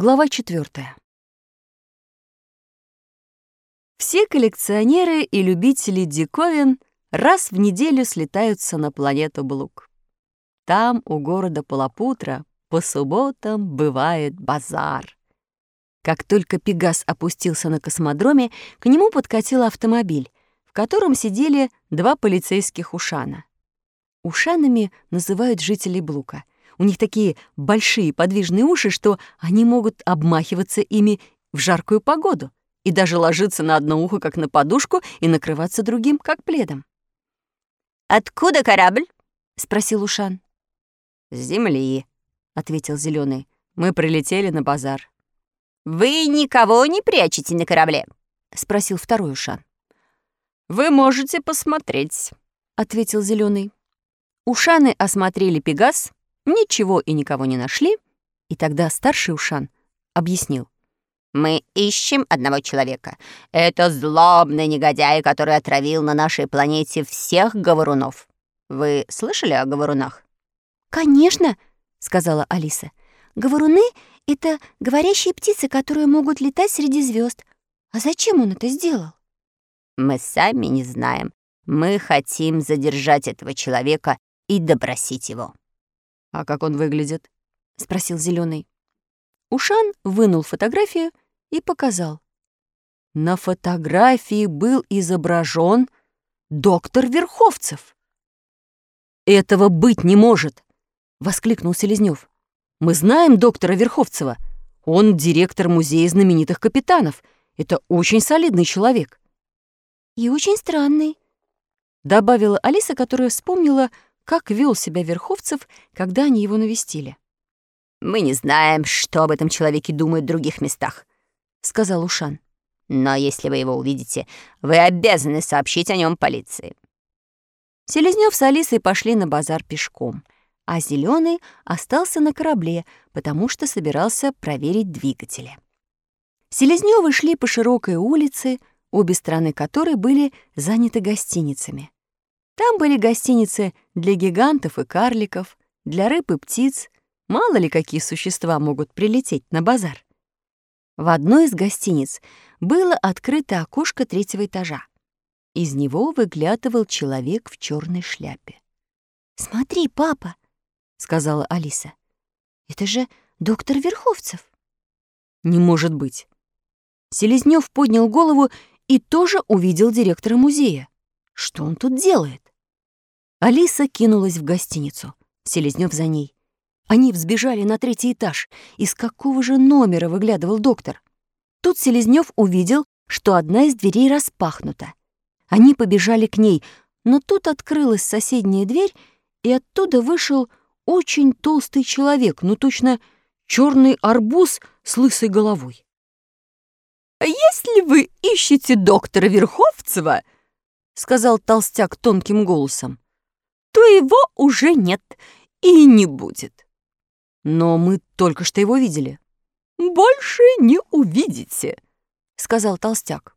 Глава четвертая. Все коллекционеры и любители диковин раз в неделю слетаются на планету Блук. Там, у города Палапутра, по субботам бывает базар. Как только Пегас опустился на космодроме, к нему подкатил автомобиль, в котором сидели два полицейских ушана. Ушанами называют жителей Блука. У них такие большие подвижные уши, что они могут обмахиваться ими в жаркую погоду и даже ложиться на одно ухо, как на подушку, и накрываться другим, как пледом. «Откуда корабль?» — спросил Ушан. «С земли», — ответил Зеленый. «Мы прилетели на базар». «Вы никого не прячете на корабле?» — спросил второй Ушан. «Вы можете посмотреть», — ответил Зеленый. Ушаны осмотрели Пегас, ничего и никого не нашли, и тогда старший Ушан объяснил. «Мы ищем одного человека. Это злобный негодяй, который отравил на нашей планете всех говорунов. Вы слышали о говорунах?» «Конечно», — сказала Алиса. «Говоруны — это говорящие птицы, которые могут летать среди звезд. А зачем он это сделал?» «Мы сами не знаем. Мы хотим задержать этого человека и допросить его. «А как он выглядит?» — спросил Зеленый. Ушан вынул фотографию и показал. На фотографии был изображен доктор Верховцев. «Этого быть не может!» — воскликнул Селезнёв. «Мы знаем доктора Верховцева. Он директор музея знаменитых капитанов. Это очень солидный человек». «И очень странный», — добавила Алиса, которая вспомнила, как вел себя Верховцев, когда они его навестили. «Мы не знаем, что об этом человеке думают в других местах», — сказал Ушан. «Но если вы его увидите, вы обязаны сообщить о нем полиции». Селезнёв с Алисой пошли на базар пешком, а Зеленый остался на корабле, потому что собирался проверить двигатели. Селезнёвы шли по широкой улице, обе стороны которой были заняты гостиницами. Там были гостиницы для гигантов и карликов, для рыб и птиц. Мало ли какие существа могут прилететь на базар. В одной из гостиниц было открыто окошко третьего этажа. Из него выглядывал человек в черной шляпе. «Смотри, папа», — сказала Алиса. «Это же доктор Верховцев». «Не может быть». Селезнёв поднял голову и тоже увидел директора музея. Что он тут делает? Алиса кинулась в гостиницу. Селезнёв за ней. Они взбежали на третий этаж. Из какого же номера выглядывал доктор? Тут Селезнёв увидел, что одна из дверей распахнута. Они побежали к ней, но тут открылась соседняя дверь, и оттуда вышел очень толстый человек, ну точно черный арбуз с лысой головой. «Если вы ищете доктора Верховцева, — сказал толстяк тонким голосом, то его уже нет и не будет. Но мы только что его видели. Больше не увидите, сказал толстяк.